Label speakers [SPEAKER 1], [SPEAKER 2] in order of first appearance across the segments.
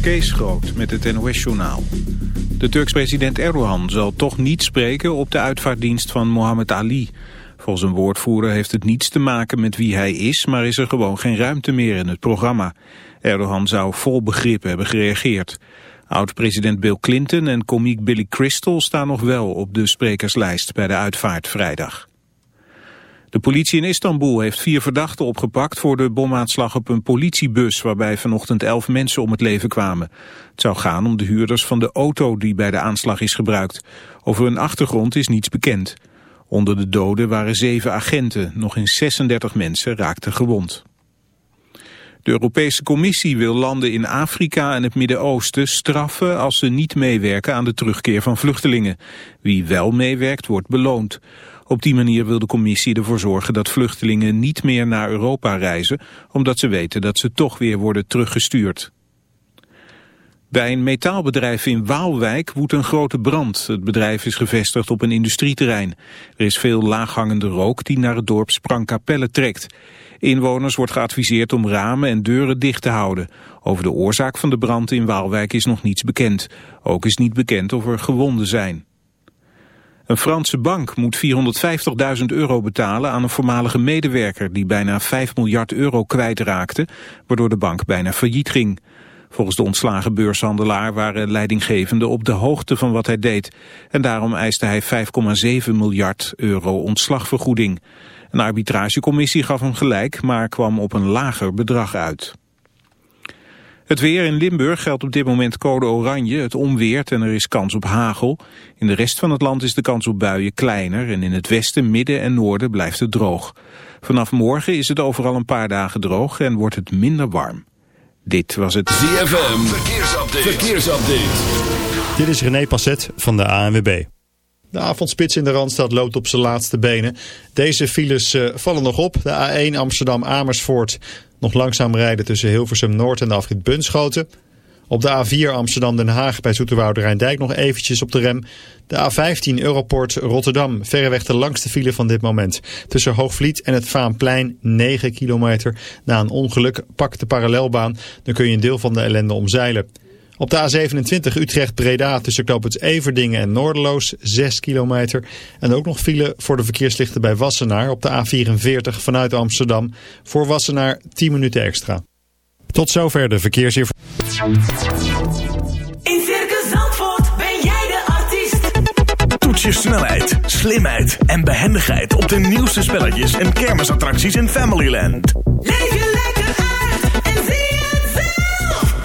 [SPEAKER 1] Kees Groot met het NOS-journaal. De Turks president Erdogan zal toch niet spreken op de uitvaartdienst van Mohammed Ali. Volgens een woordvoerder heeft het niets te maken met wie hij is... maar is er gewoon geen ruimte meer in het programma. Erdogan zou vol begrip hebben gereageerd. Oud-president Bill Clinton en komiek Billy Crystal staan nog wel op de sprekerslijst bij de uitvaart vrijdag. De politie in Istanbul heeft vier verdachten opgepakt voor de bomaanslag op een politiebus waarbij vanochtend elf mensen om het leven kwamen. Het zou gaan om de huurders van de auto die bij de aanslag is gebruikt. Over hun achtergrond is niets bekend. Onder de doden waren zeven agenten, nog eens 36 mensen raakten gewond. De Europese Commissie wil landen in Afrika en het Midden-Oosten straffen als ze niet meewerken aan de terugkeer van vluchtelingen. Wie wel meewerkt wordt beloond. Op die manier wil de commissie ervoor zorgen dat vluchtelingen niet meer naar Europa reizen, omdat ze weten dat ze toch weer worden teruggestuurd. Bij een metaalbedrijf in Waalwijk woedt een grote brand. Het bedrijf is gevestigd op een industrieterrein. Er is veel laaghangende rook die naar het dorp Sprangkapelle trekt. Inwoners wordt geadviseerd om ramen en deuren dicht te houden. Over de oorzaak van de brand in Waalwijk is nog niets bekend. Ook is niet bekend of er gewonden zijn. Een Franse bank moet 450.000 euro betalen aan een voormalige medewerker die bijna 5 miljard euro kwijtraakte, waardoor de bank bijna failliet ging. Volgens de ontslagen beurshandelaar waren leidinggevenden op de hoogte van wat hij deed. En daarom eiste hij 5,7 miljard euro ontslagvergoeding. Een arbitragecommissie gaf hem gelijk, maar kwam op een lager bedrag uit. Het weer in Limburg geldt op dit moment code oranje. Het onweert en er is kans op hagel. In de rest van het land is de kans op buien kleiner... en in het westen, midden en noorden blijft het droog. Vanaf morgen is het overal een paar dagen droog en wordt het minder warm. Dit was het
[SPEAKER 2] ZFM Verkeersupdate. Verkeersupdate.
[SPEAKER 3] Dit is René Passet van de ANWB. De avondspits in de Randstad loopt op zijn laatste benen. Deze files uh, vallen nog op. De A1 Amsterdam-Amersfoort nog langzaam rijden tussen Hilversum Noord en de afrit Bunschoten. Op de A4 Amsterdam-Den Haag bij Zoeterwoude Rijndijk nog eventjes op de rem. De A15 Europort Rotterdam, verreweg de langste file van dit moment. Tussen Hoogvliet en het Vaanplein 9 kilometer. Na een ongeluk pak de parallelbaan, dan kun je een deel van de ellende omzeilen. Op de A27 Utrecht-Breda tussen knooppunt Everdingen en Noorderloos 6 kilometer. En ook nog file voor de verkeerslichten bij Wassenaar op de A44 vanuit Amsterdam. Voor Wassenaar 10 minuten extra. Tot zover de verkeersinformatie.
[SPEAKER 4] In Circus Zandvoort ben jij de artiest.
[SPEAKER 2] Toets je snelheid, slimheid en behendigheid op de nieuwste spelletjes en kermisattracties in Familyland.
[SPEAKER 4] Leef je lekker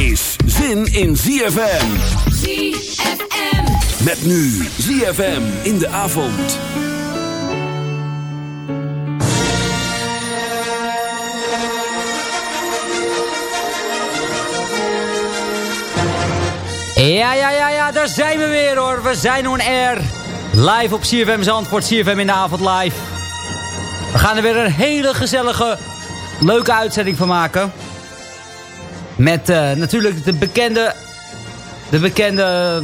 [SPEAKER 2] is zin in ZFM.
[SPEAKER 4] ZFM.
[SPEAKER 2] Met nu ZFM in de avond.
[SPEAKER 5] Ja, ja, ja, ja, daar zijn we weer hoor. We zijn on air. Live op CFM Zandvoort, CFM in de avond live. We gaan er weer een hele gezellige, leuke uitzending van maken. Met eh, natuurlijk de bekende, de bekende,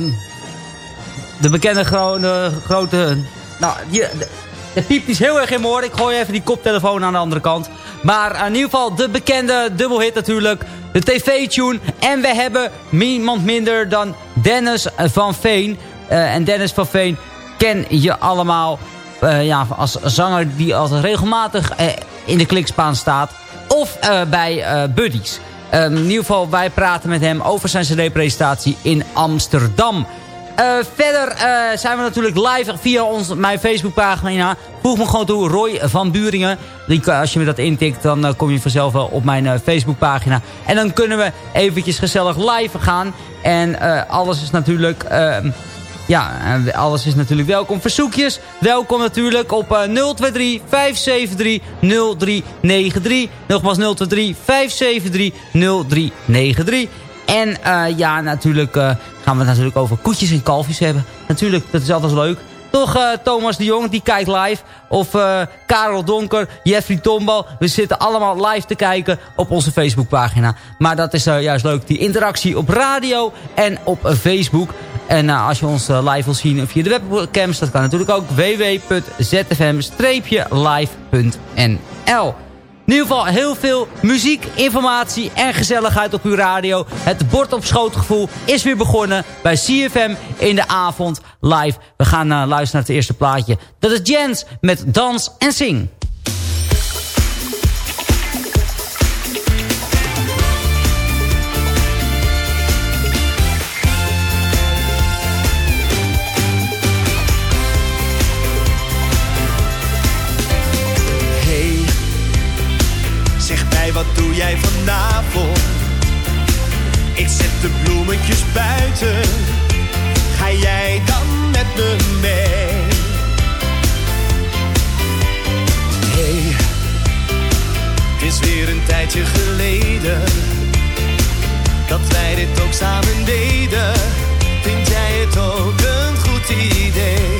[SPEAKER 5] de bekende grote, grote nou, hier, de, de piept is heel erg in mijn. Ik gooi even die koptelefoon aan de andere kant. Maar in ieder geval de bekende dubbelhit natuurlijk. De tv-tune. En we hebben niemand minder dan Dennis van Veen. Uh, en Dennis van Veen ken je allemaal ja, als zanger die altijd regelmatig in de klikspaan staat. Of bij Buddies. Um, in ieder geval, wij praten met hem over zijn cd-presentatie in Amsterdam. Uh, verder uh, zijn we natuurlijk live via ons, mijn Facebookpagina. Voeg me gewoon toe, Roy van Buringen. Die, als je me dat intikt, dan kom je vanzelf wel op mijn Facebookpagina. En dan kunnen we eventjes gezellig live gaan. En alles is natuurlijk... Ja, alles is natuurlijk welkom. Verzoekjes, welkom natuurlijk op 023 573 0393. Nogmaals 023 573 0393. En uh, ja, natuurlijk uh, gaan we het natuurlijk over koetjes en kalfjes hebben. Natuurlijk, dat is altijd leuk. Toch uh, Thomas de Jong, die kijkt live. Of Karel Donker, Jeffrey Tombal. We zitten allemaal live te kijken op onze Facebookpagina. Maar dat is juist leuk, die interactie op radio en op Facebook. En als je ons live wil zien via de webcams, dat kan natuurlijk ook www.zfm-live.nl in ieder geval heel veel muziek, informatie en gezelligheid op uw radio. Het bord op schootgevoel is weer begonnen bij CFM in de avond live. We gaan uh, luisteren naar het eerste plaatje. Dat is Jens met Dans en Zing.
[SPEAKER 6] Wat doe jij vanavond? Ik zet de bloemetjes buiten. Ga jij dan met me mee? Hey, het is weer een tijdje geleden dat wij dit ook samen deden. Vind jij het ook een goed idee?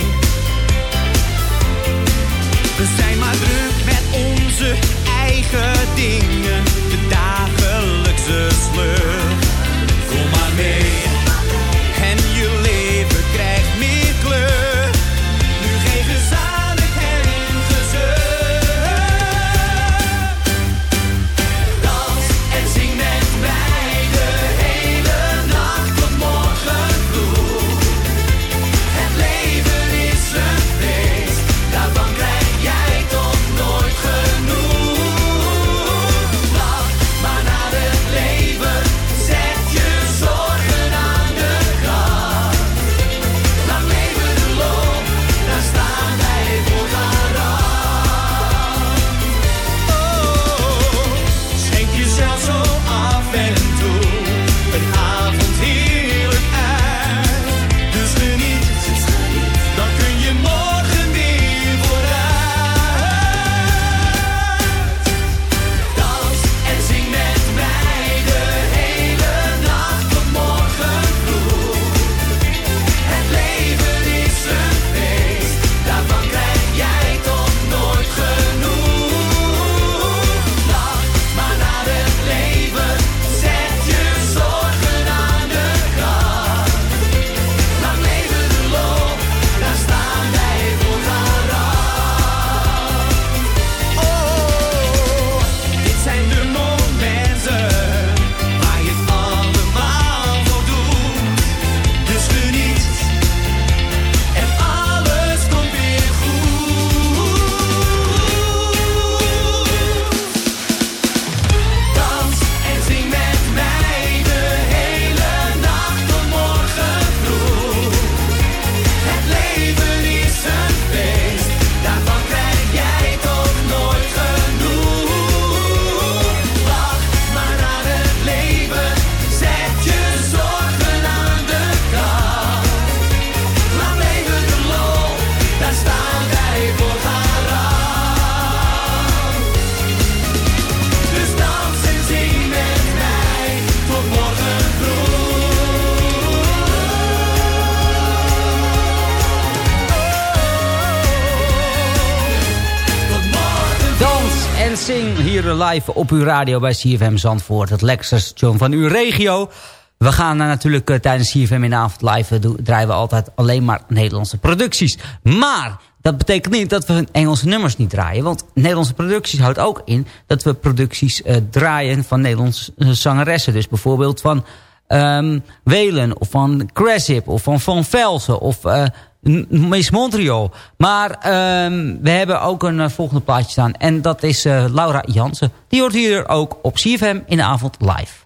[SPEAKER 6] Eigen dingen, de dagelijkse sleur.
[SPEAKER 5] Live op uw radio bij CFM Zandvoort. Het lekkerste station van uw regio. We gaan uh, natuurlijk uh, tijdens CFM in de avond live uh, draaien we altijd alleen maar Nederlandse producties. Maar Dat betekent niet dat we Engelse nummers niet draaien. Want Nederlandse producties houdt ook in dat we producties draaien van Nederlandse zangeressen. Dus bijvoorbeeld van um, Welen of van Cressip of van Van Velsen of Miss Montreal. Maar um, we hebben ook een uh, volgende plaatje staan en dat is uh, Laura Jansen. Die hoort hier ook op CFM in de avond live.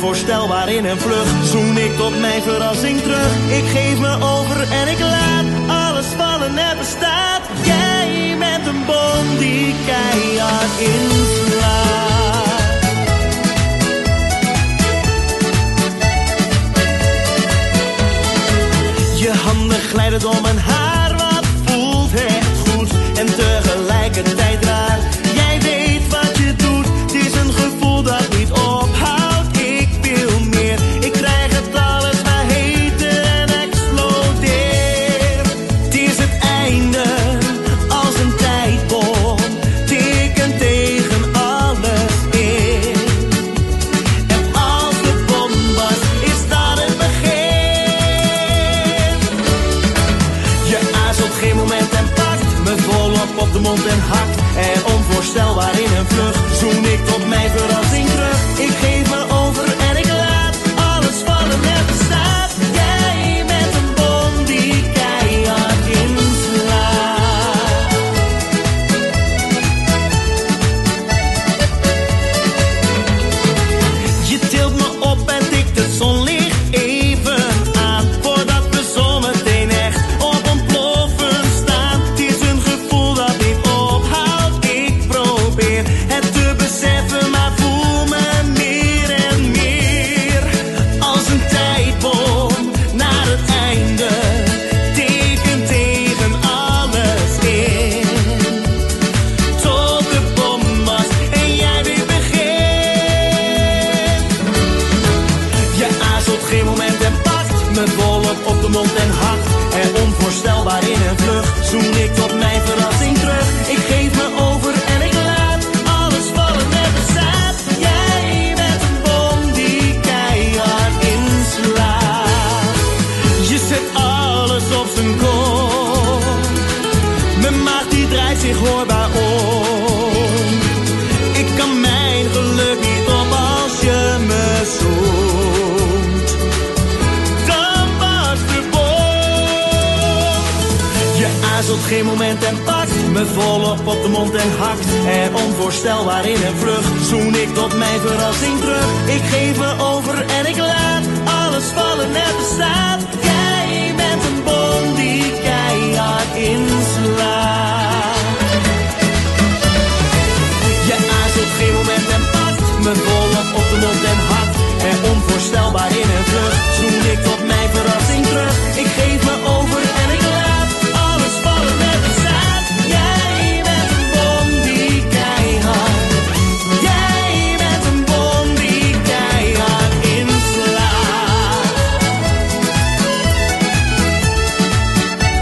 [SPEAKER 7] onvoorstelbaar in een vlucht zoen ik tot mijn verrassing terug. Ik geef me over en ik laat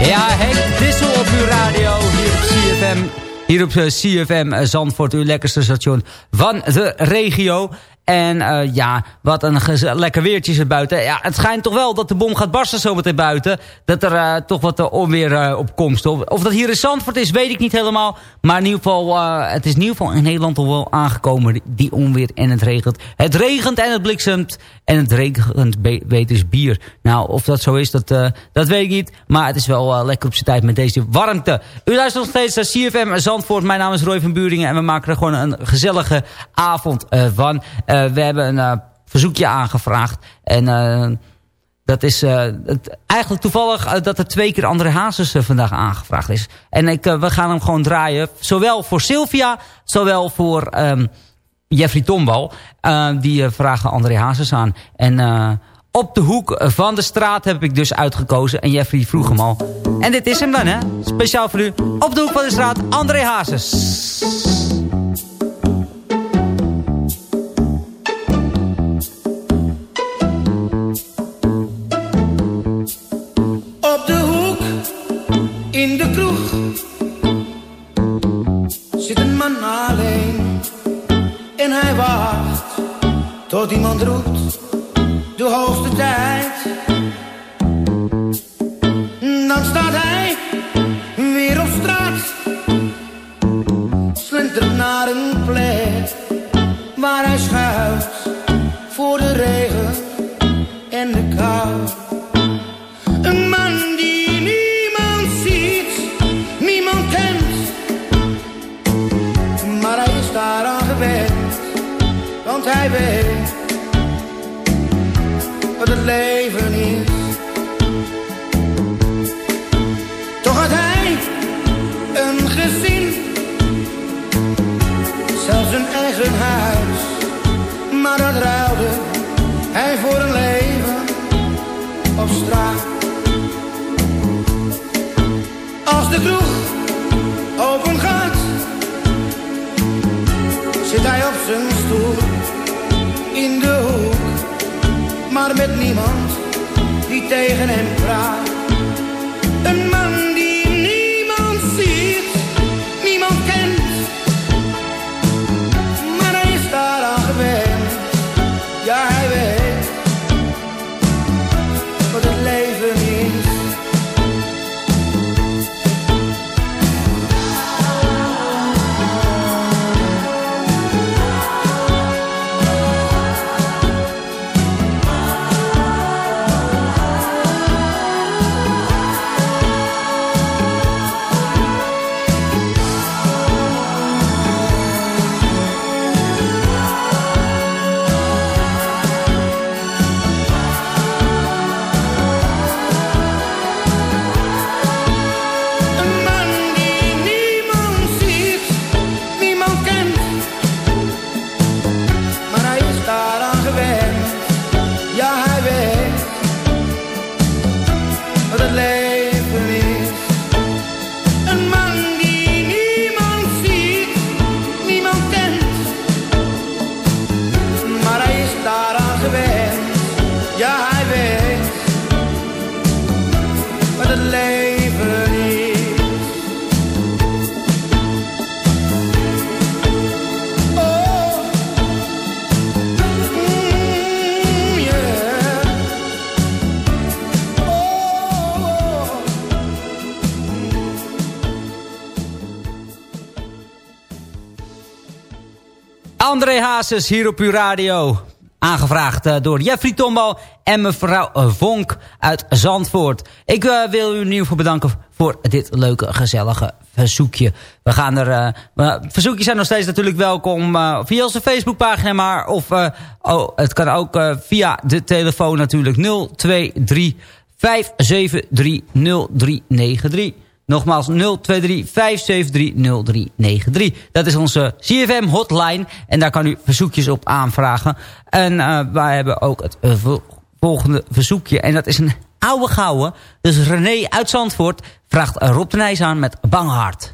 [SPEAKER 5] Ja, Henk Dissel op uw radio hier op CFM. Hier op eh, CFM eh, Zandvoort, uw lekkerste station van de regio. En eh, ja, wat een lekker weertje is er buiten. Ja, het schijnt toch wel dat de bom gaat barsten zometeen buiten. Dat er eh, toch wat eh, onweer op komst. Of, of dat hier in Zandvoort is, weet ik niet helemaal. Maar in ieder geval, het is in ieder geval in Nederland al wel aangekomen. die- onweer en het regent. Het regent en het bliksemt. En het regent beter is bier. Nou, of dat zo is, dat, dat weet ik niet. Maar het is wel lekker op zijn tijd met deze warmte. U luistert nog steeds naar CFM Zandvoort. Mijn naam is Roy van Buringen. En we maken er gewoon een gezellige avond van. Eh, we hebben een eh, verzoekje aangevraagd. En... eh, dat is het, eigenlijk toevallig dat er twee keer André Hazes vandaag aangevraagd is. En ik, we gaan hem gewoon draaien. Zowel voor Sylvia, zowel voor ehm, Jeffrey Tombal. Die vragen André Hazes aan. En op de hoek van de straat heb ik dus uitgekozen. En Jeffrey vroeg hem al. En dit is hem dan, hè? Speciaal voor u. Op de hoek van de straat, André Hazes.
[SPEAKER 8] Alleen. En hij wacht tot iemand roept, de hoogste tijd. Dan staat hij weer op straat, slentert naar een plek waar hij schuilt voor de regen hij weet wat het leven is. Toch had hij een gezin, zelfs een eigen huis. Maar dat ruilde hij voor een leven op straat. Als de kroeg open gaat, zit hij op zijn stoel in de hoek, maar met niemand die tegen hem praat.
[SPEAKER 5] Hazes hier op uw radio. Aangevraagd eh, door Jeffrey Tombal en mevrouw eh, Vonk uit Zandvoort. Ik eh, wil u in ieder geval bedanken voor dit leuke, gezellige verzoekje. We gaan er... verzoekjes zijn nog steeds natuurlijk welkom via onze Facebookpagina, maar of oh, het kan ook via de telefoon natuurlijk 023 573 0393. Nogmaals 023 573 0393. Dat is onze CFM hotline en daar kan u verzoekjes op aanvragen. En eh, wij hebben ook het eh, vol- volgende verzoekje en dat is een oude gouden. Dus René uit Zandvoort vraagt Rob de Nijs aan met Bang Hart.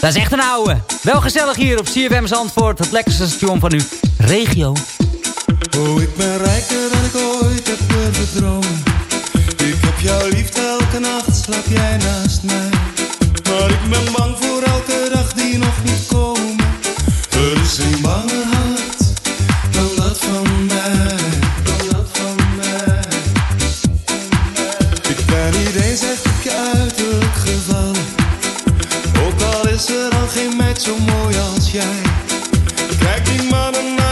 [SPEAKER 5] Dat is echt een oude. Wel gezellig hier op CFM Zandvoort, het lekkerste station van uw regio.
[SPEAKER 8] Oh, ik ben rijker dan ik ooit heb dromen. Ik heb jouw liefde elke nacht, slaap jij naast mij. Maar ik ben bang voor elke dag die nog niet komen. Er is een banger hart dan dat van mij. Dat van mij. Ik ben niet eens echt op je uiterlijk gevallen. Ook al is er dan geen meid zo mooi als jij. Kijk die mannen naar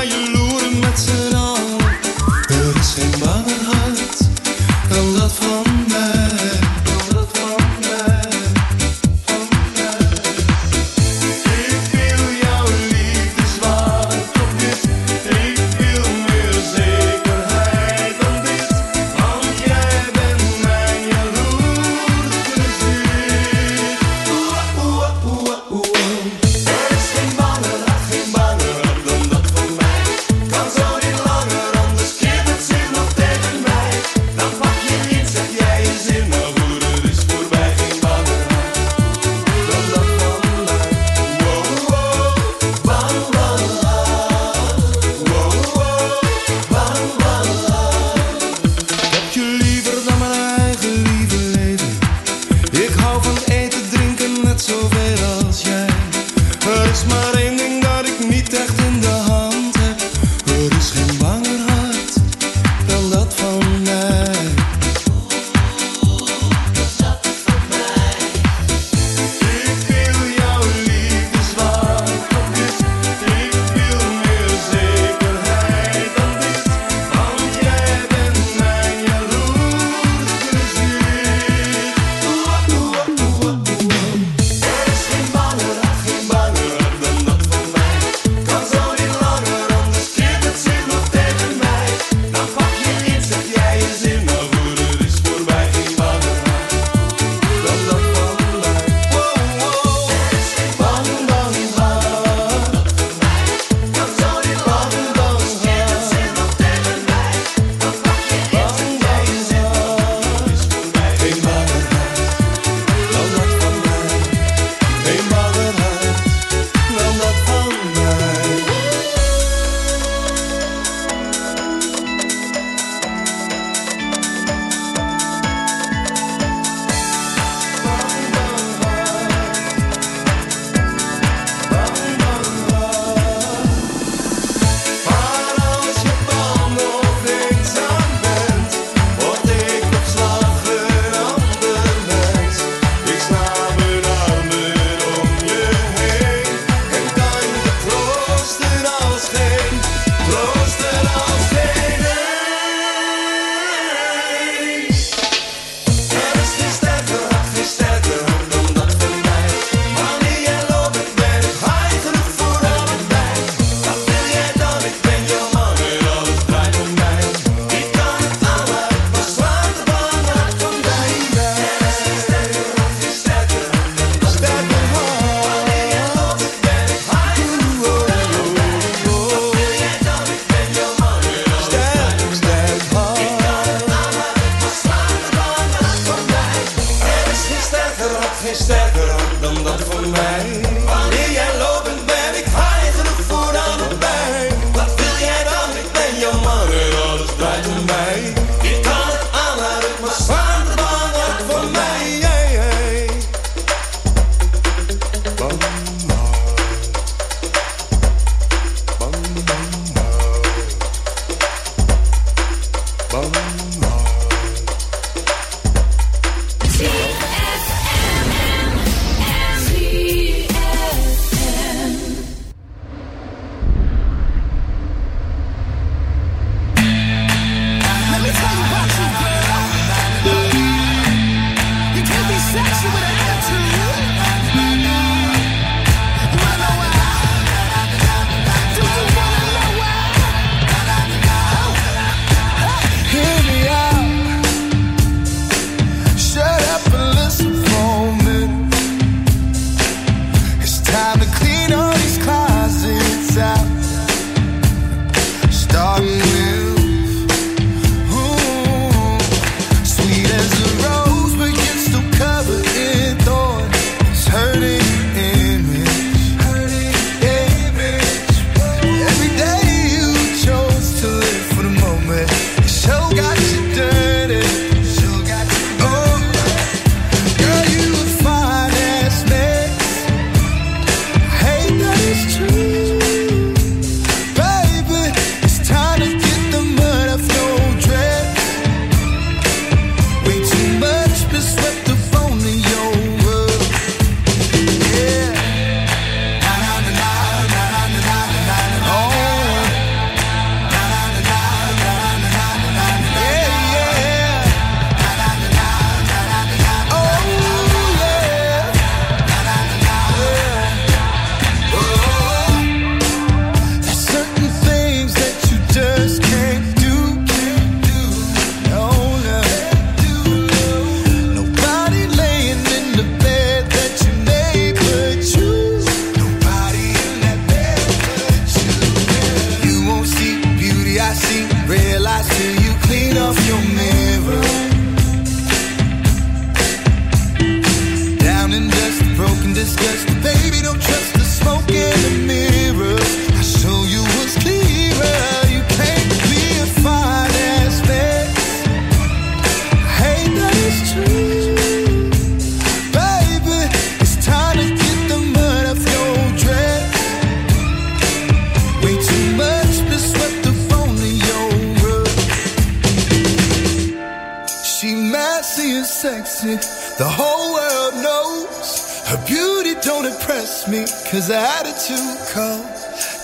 [SPEAKER 9] classic. The whole world knows her beauty don't impress me, cause her attitude cold.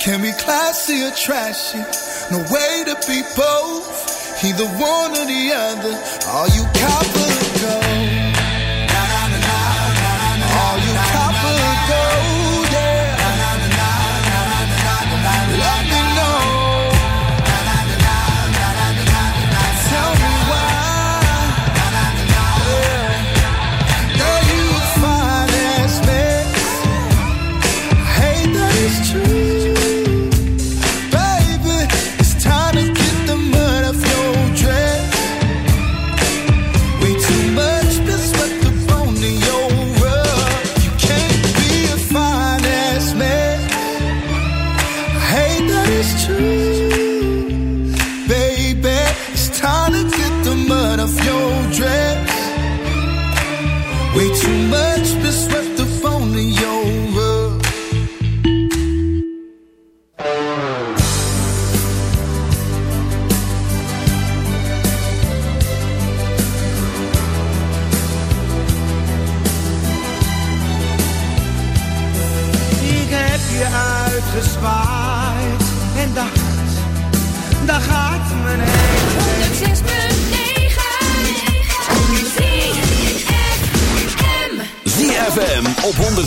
[SPEAKER 9] Can be classy or trashy, no way to be both. Either one or the other, are you copper or gold?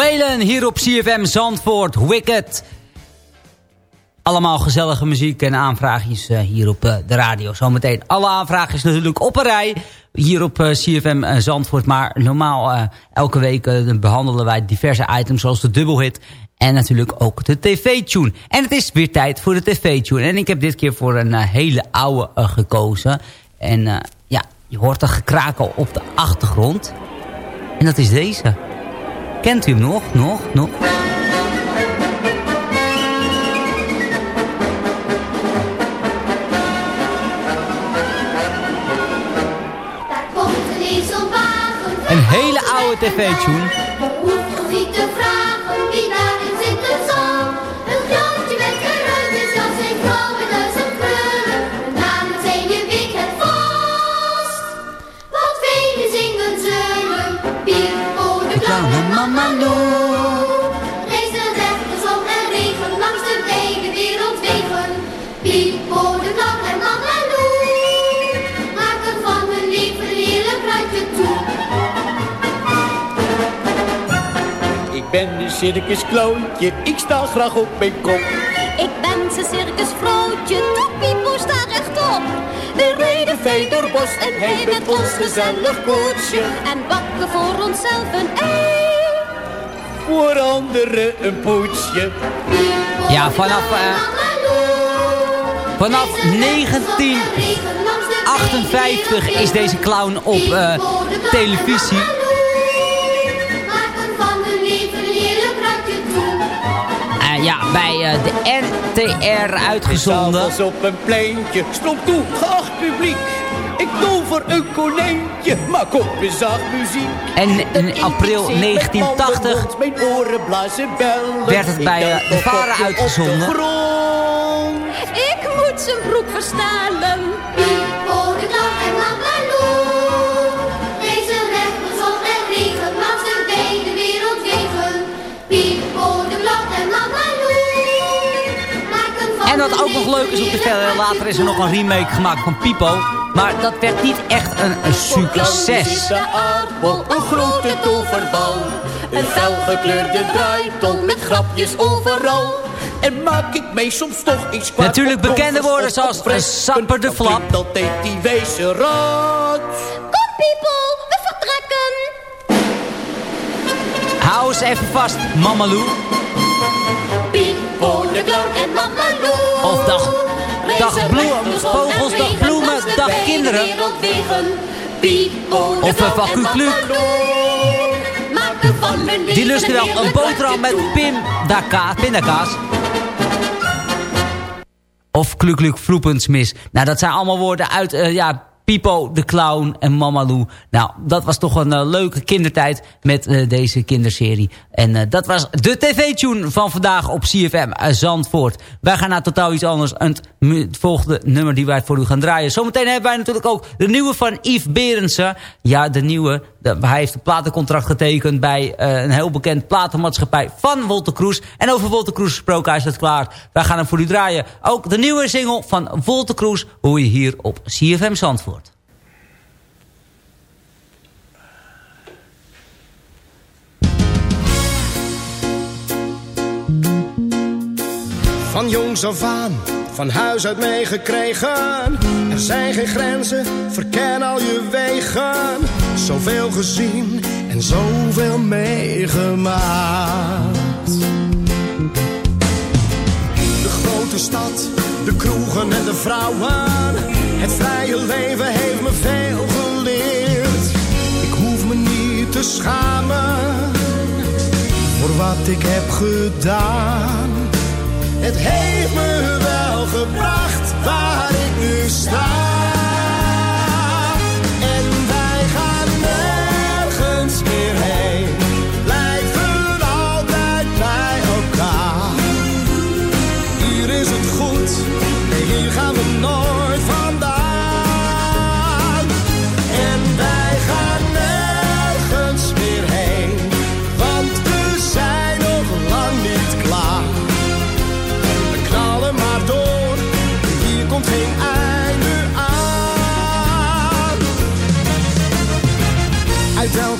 [SPEAKER 5] Dylan hier op CFM Zandvoort. Wicked. Allemaal gezellige muziek en aanvraagjes eh, hier op eh, de radio. Zometeen alle aanvraagjes natuurlijk op een rij. Hier op eh, CFM Zandvoort. Maar normaal elke week behandelen wij diverse items zoals de dubbelhit. En natuurlijk ook de tv-tune. En het is weer tijd voor de tv-tune. En ik heb dit keer voor een hele oude gekozen. En ja, je hoort een gekrakel op de achtergrond. En dat is deze. Kent u hem nog? Nog? Nog? Een hele oude tv-tune.
[SPEAKER 10] De mama Lou. Rechte zon en regen langs de wijde wereldwegen. Pier, oh de clown en mama Lou. Maken van hun leven heerlijk ruitje toe.
[SPEAKER 11] Ik ben een circuskloontje, ik sta graag op mijn kop.
[SPEAKER 10] Ik ben zijn circusvrouwtje, de Pipo staat rechtop.
[SPEAKER 11] Fijn door bos en hij met ons gezellig koetsje.
[SPEAKER 10] En bakken voor onszelf een ei.
[SPEAKER 11] Voor anderen een poetsje.
[SPEAKER 5] Ja, vanaf, eh, vanaf 1958 is deze clown op eh, televisie. Ja, bij eh, de RTR uitgezonden.
[SPEAKER 11] S'avonds op een pleintje, stop toe, geacht publiek. Ik tover een konijntje, maak op zacht muziek.
[SPEAKER 5] En in april
[SPEAKER 11] Ik zing met
[SPEAKER 5] 1980
[SPEAKER 11] mandelmond, Mijn oren blazen bellen.
[SPEAKER 5] werd het
[SPEAKER 11] Ik
[SPEAKER 5] bij, eh, de
[SPEAKER 11] de
[SPEAKER 5] uitgezonden.
[SPEAKER 11] grond.
[SPEAKER 10] Ik moet zijn broek verstalen.
[SPEAKER 5] Wat
[SPEAKER 10] hun
[SPEAKER 5] ook nog leuk is op de verder, later is er nog een remake gemaakt van Pipo. Maar dat werd niet echt een, een succes.
[SPEAKER 11] De aardbol, een grote toverbal. Een felgekleurde draaiton met grapjes overal. En maak ik mij soms toch iets kwaad.
[SPEAKER 5] Natuurlijk bekende woorden zoals. Sapper de Flap.
[SPEAKER 11] Dat deed die raad.
[SPEAKER 10] Kom Pipo, we vertrekken.
[SPEAKER 5] Hou eens even vast, Mamalou.
[SPEAKER 10] De clown en mama Lou.
[SPEAKER 5] Of dag, dag bloemen,
[SPEAKER 10] zon
[SPEAKER 5] vogels, dag bloemen, dag kinderen. Of een van
[SPEAKER 10] en
[SPEAKER 5] Ku
[SPEAKER 10] mama
[SPEAKER 5] Kluk.
[SPEAKER 10] Lou. Maken van hun
[SPEAKER 5] Die lusten wel
[SPEAKER 10] een
[SPEAKER 5] boterham met
[SPEAKER 10] toe.
[SPEAKER 5] pindakaas. Of kluk kluk vloepensmis. Nou, dat zijn allemaal woorden uit, eh, ja, Pipo de Clown en Mamalou. Nou, dat was toch een eh, leuke kindertijd met eh, deze kinderserie. En eh, dat was de tv-tune van vandaag op CFM Zandvoort. Wij gaan naar totaal iets anders. Het volgende nummer die wij voor u gaan draaien. Zometeen hebben wij natuurlijk ook de nieuwe van Yves Berendsen. Ja, de nieuwe. Hij heeft een platencontract getekend bij een heel bekend platenmaatschappij van Wolter Kroes. En over Wolter Kroes gesproken, hij is het klaar. Wij gaan hem voor u draaien. Ook de nieuwe single van Wolter Kroes hoor je hier op CFM Zandvoort.
[SPEAKER 7] Van jongs af aan, van huis uit meegekregen. Er zijn geen grenzen, verken al je wegen. Zoveel gezien en zoveel meegemaakt. De grote stad, de kroegen en de vrouwen. Het vrije leven heeft me veel geleerd. Ik hoef me niet te schamen voor wat ik heb gedaan. Het heeft me wel gebracht waar ik nu sta.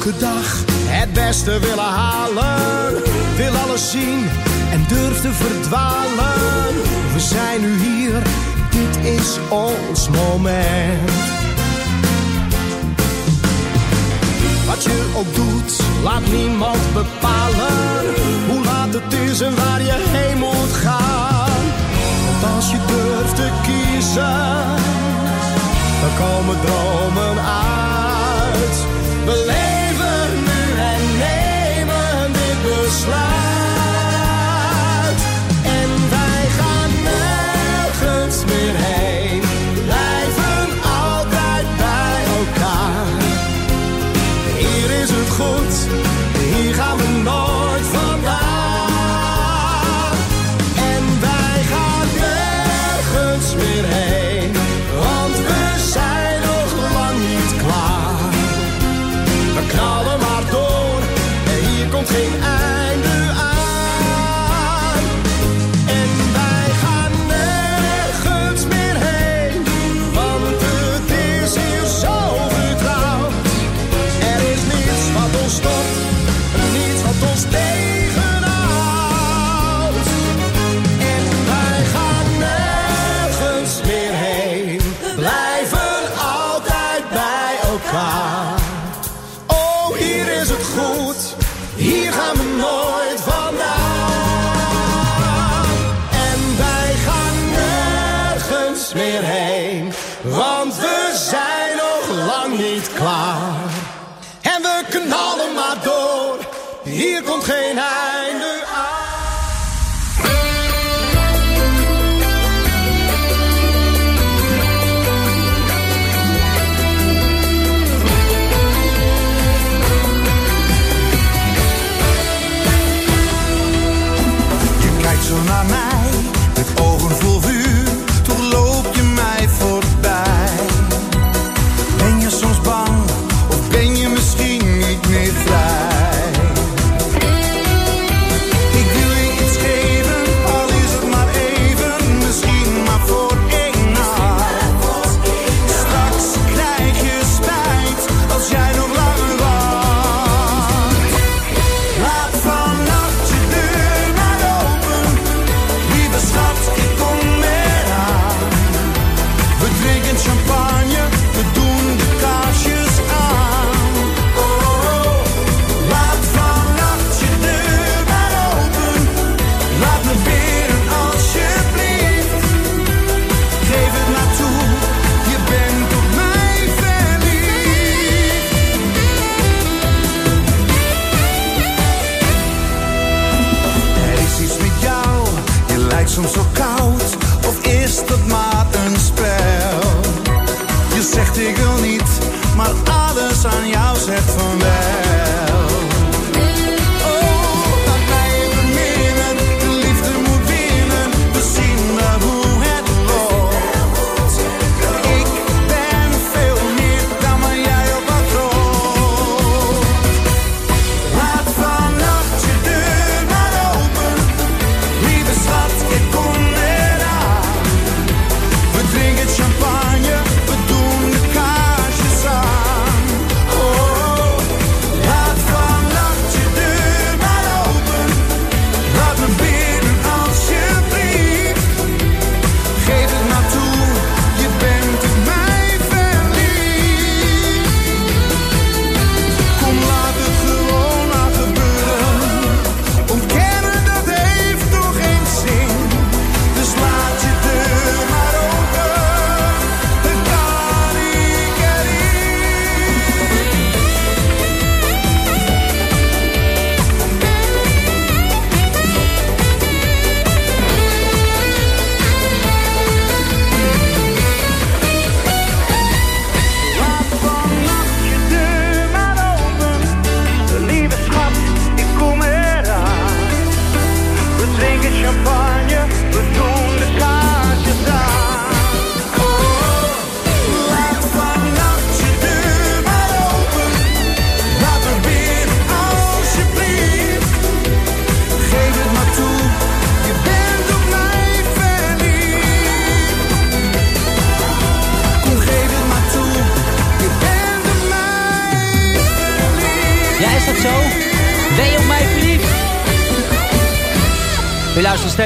[SPEAKER 7] elke dag het beste willen halen. Wil alles zien en durf te verdwalen. We zijn nu hier, dit is ons moment. Wat je ook doet, laat niemand bepalen. Hoe laat het is en waar je heen moet gaan. Want als je durft te kiezen, dan komen dromen uit.
[SPEAKER 5] Beleef slide.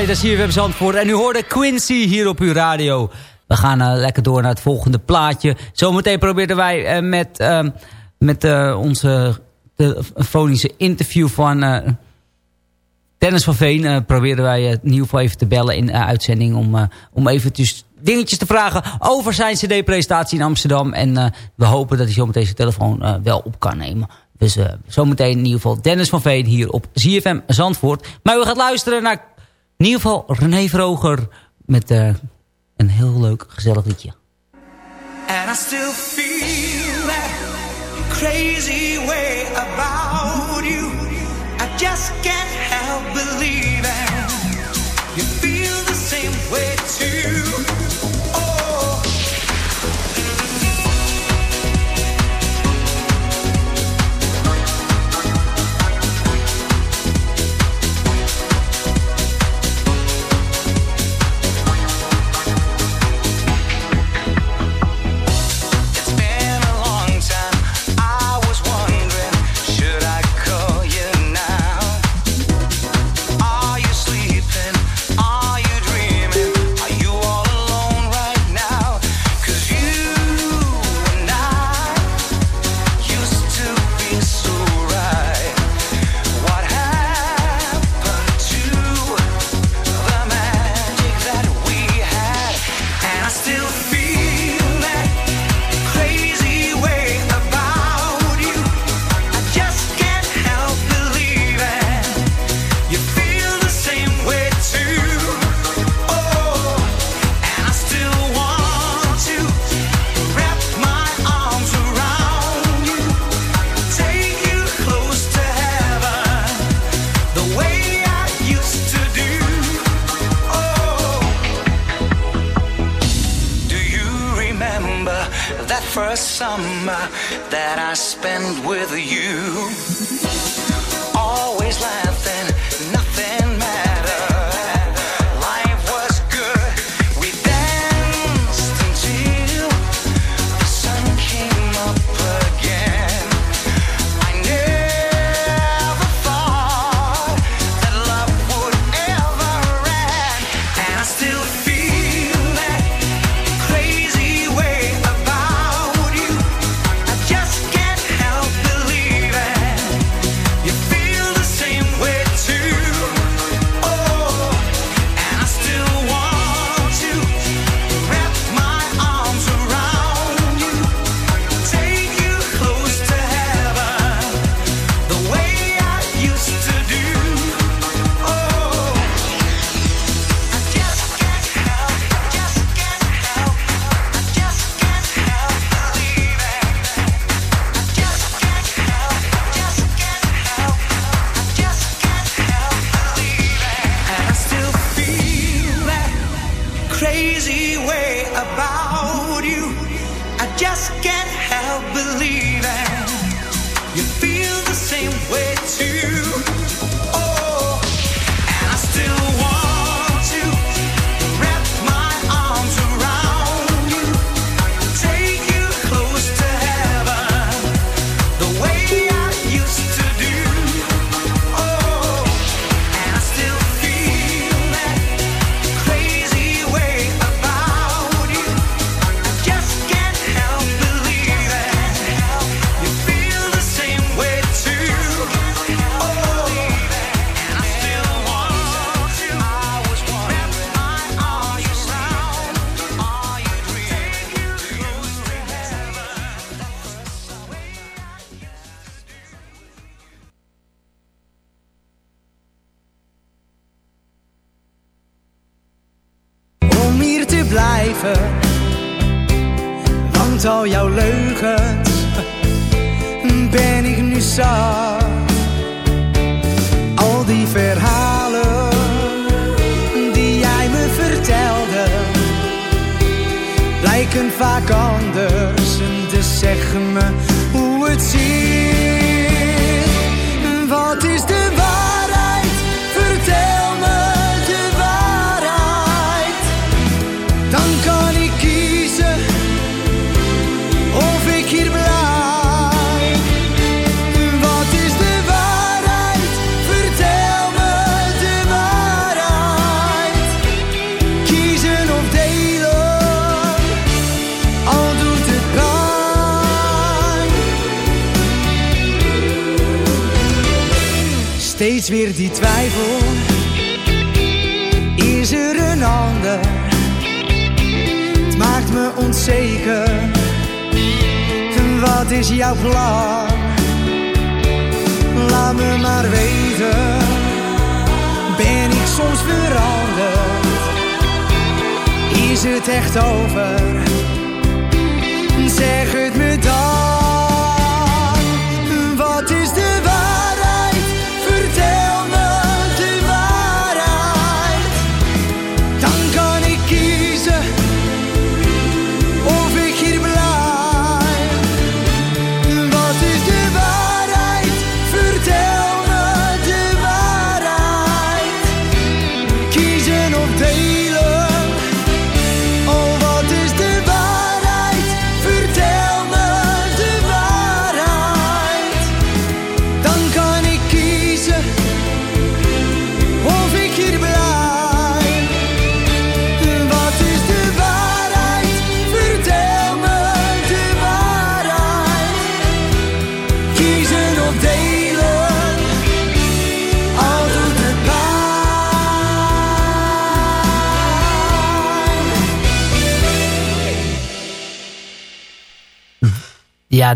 [SPEAKER 5] Steeds naar CFM Zandvoort en u hoorde Quincy hier op uw radio. We gaan uh, lekker door naar het volgende plaatje. Zometeen probeerden wij uh, met, uh, met onze telefonische interview van Dennis van Veen... probeerden wij in ieder geval even te bellen in uitzending... om, om eventjes dingetjes te vragen over zijn cd-presentatie in Amsterdam. En we hopen dat hij zometeen zijn telefoon wel op kan nemen. Dus zometeen in ieder geval Dennis van Veen hier op ZFM Zandvoort. Maar we gaan luisteren naar in ieder geval René Vroger met uh, een heel leuk gezellig liedje.
[SPEAKER 6] And I still feel that crazy way about you. I just can't
[SPEAKER 8] Steeds weer die twijfel. Is er een ander? Het maakt me onzeker. Wat is jouw plan? Laat me maar weten. Ben ik soms veranderd? Is het echt over? Zeg het me dan.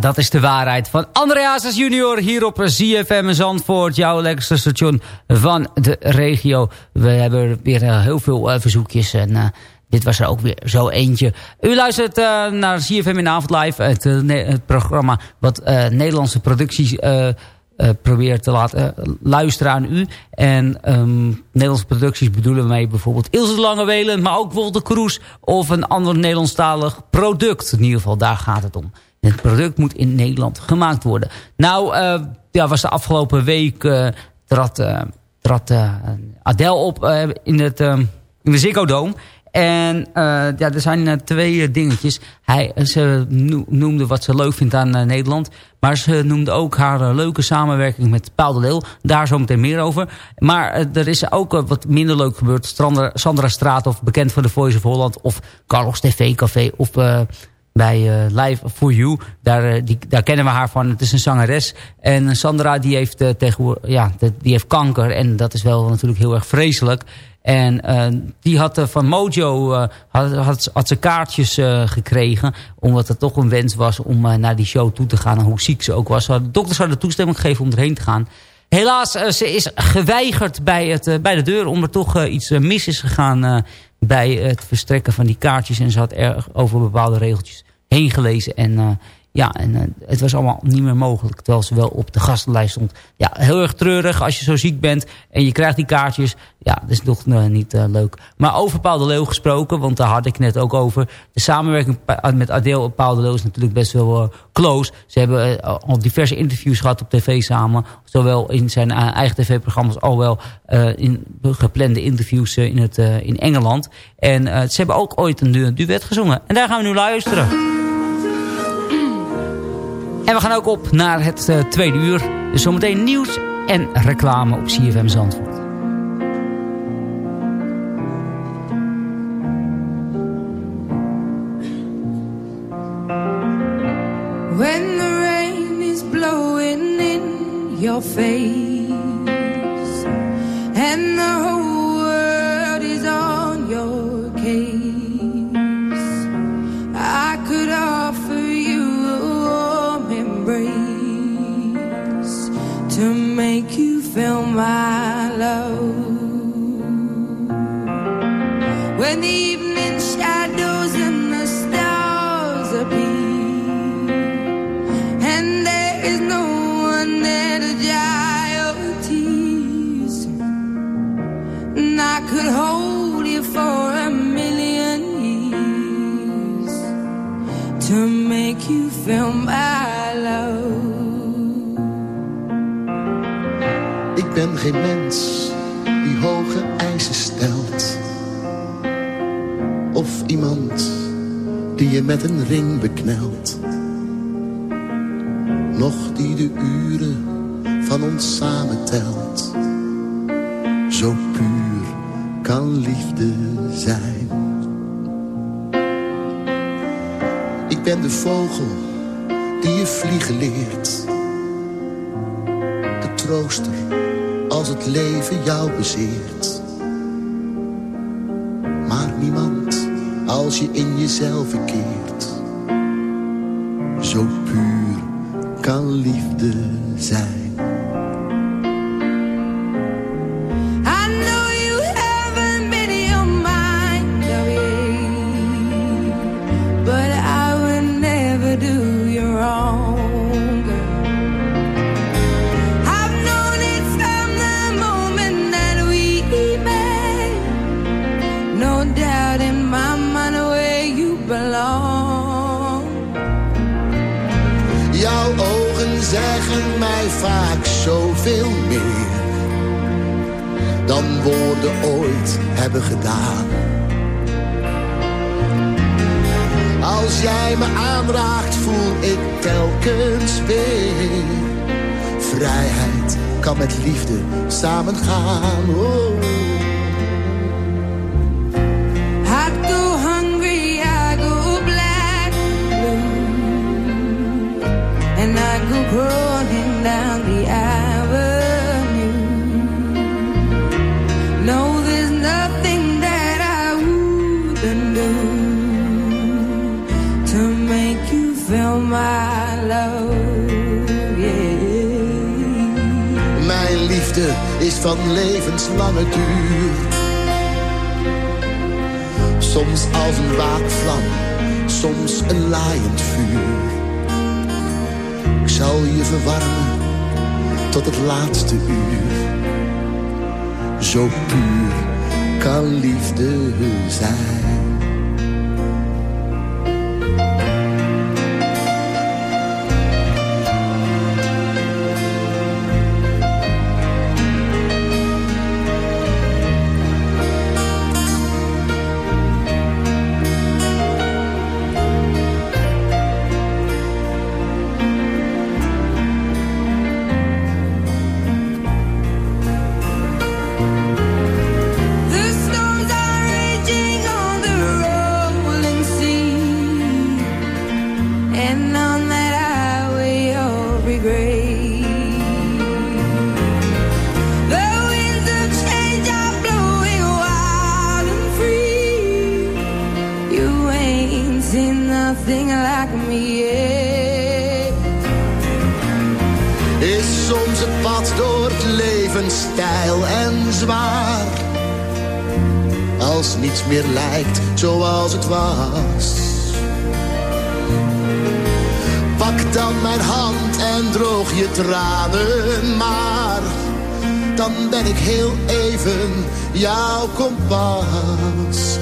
[SPEAKER 5] Dat is de waarheid van Andreas junior hier op ZFM Zandvoort. Jouw lekkerste station van de regio. We hebben weer eh, heel veel eh, verzoekjes en... eh, dit was er ook weer zo eentje. U luistert naar ZFM in avond live. Het, het programma wat Nederlandse producties probeert te laten luisteren aan u. En ehm, Nederlandse producties bedoelen we mee bijvoorbeeld Ilse de Lange Welen. Maar ook Wolter Kroes of een ander Nederlandstalig product. In ieder geval, daar gaat het om. Het product moet in Nederland gemaakt worden. Nou, eh, ja, was de afgelopen week uh, trad, uh, trad op in, het, in de Ziggo Dome. En ja, er zijn twee dingetjes. Hij, ze noemde wat ze leuk vindt aan Nederland. Maar ze noemde ook haar leuke samenwerking met Paul de Leeuw. Daar zo meteen meer over. Maar er is ook wat minder leuk gebeurd. Sandra, Sandra Straathoff, bekend van de Voice of Holland. Of Carlos TV Café. Of bij uh, Live For You. Daar, uh, die, daar kennen we haar van. Het is een zangeres. En Sandra die heeft, uh, tegenwoordig, ja, die heeft kanker. En dat is wel natuurlijk heel erg vreselijk. En die had van Mojo had, had, had, ze kaartjes gekregen. Omdat het toch een wens was om naar die show toe te gaan. En hoe ziek ze ook was. De dokters hadden toestemming gegeven om erheen te gaan. Helaas, ze is geweigerd bij, het, bij de deur. Omdat er toch iets mis is gegaan bij het verstrekken van die kaartjes. En ze had erg over bepaalde regeltjes heen gelezen. En uh, ja, en uh, het was allemaal niet meer mogelijk. Terwijl ze wel op de gastenlijst stond. Ja, heel erg treurig als je zo ziek bent. En je krijgt die kaartjes. Ja, dat is toch uh, niet leuk. Maar over Paul de Leeuw gesproken. Want daar had ik net ook over. De samenwerking met Adele en Paul de Leeuw is natuurlijk best wel close. Ze hebben al diverse interviews gehad op tv samen. Zowel in zijn eigen tv-programma's. Al wel in geplande interviews in, het, in Engeland. En ze hebben ook ooit een duet gezongen. En daar gaan we nu luisteren. En we gaan ook op naar het uh, tweede uur. Dus zometeen nieuws en reclame op CFM Zandvoort.
[SPEAKER 12] When the rain is blowing in your face And make you feel my love. When the evening shadows and the stars appear, and there is no one there to dry your tears, and I could hold you for a million years to make you feel
[SPEAKER 13] geen mens die hoge eisen stelt. Of iemand die je met een ring beknelt. Nog die de uren van ons samen telt. Zo puur kan liefde zijn. Ik ben de vogel die je vliegen leert. De trooster als het leven jou bezeert. Maar niemand als je in jezelf verkeert. Zo puur kan liefde zijn. Zoveel meer dan woorden ooit hebben gedaan. Als jij me aanraakt, voel ik telkens weer. Vrijheid kan met liefde. Oh.
[SPEAKER 12] Go black, blue, and I go crawling down the avenue.
[SPEAKER 13] Is van levenslange duur. Soms als een waakvlam, soms een laaiend vuur. Ik zal je verwarmen tot het laatste uur. Zo puur kan liefde zijn.
[SPEAKER 12] The
[SPEAKER 13] Pak dan mijn hand en droog je tranen maar. Dan ben ik heel even jouw kompas.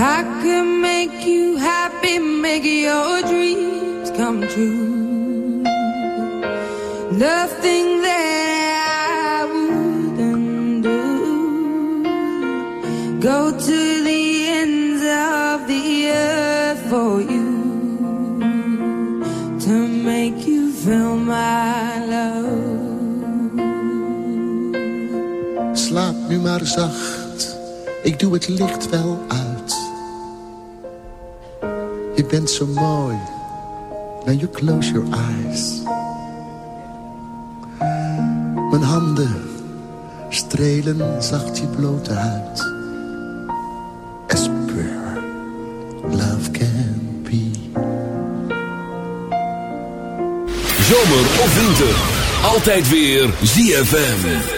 [SPEAKER 12] I could make you happy, make your dreams come true. Nothing
[SPEAKER 13] maar zacht, ik doe het licht wel uit. Je bent zo mooi, now you close your eyes. Mijn handen strelen zacht je blote huid. Pure love can be.
[SPEAKER 10] Zomer of winter, altijd weer ZFM.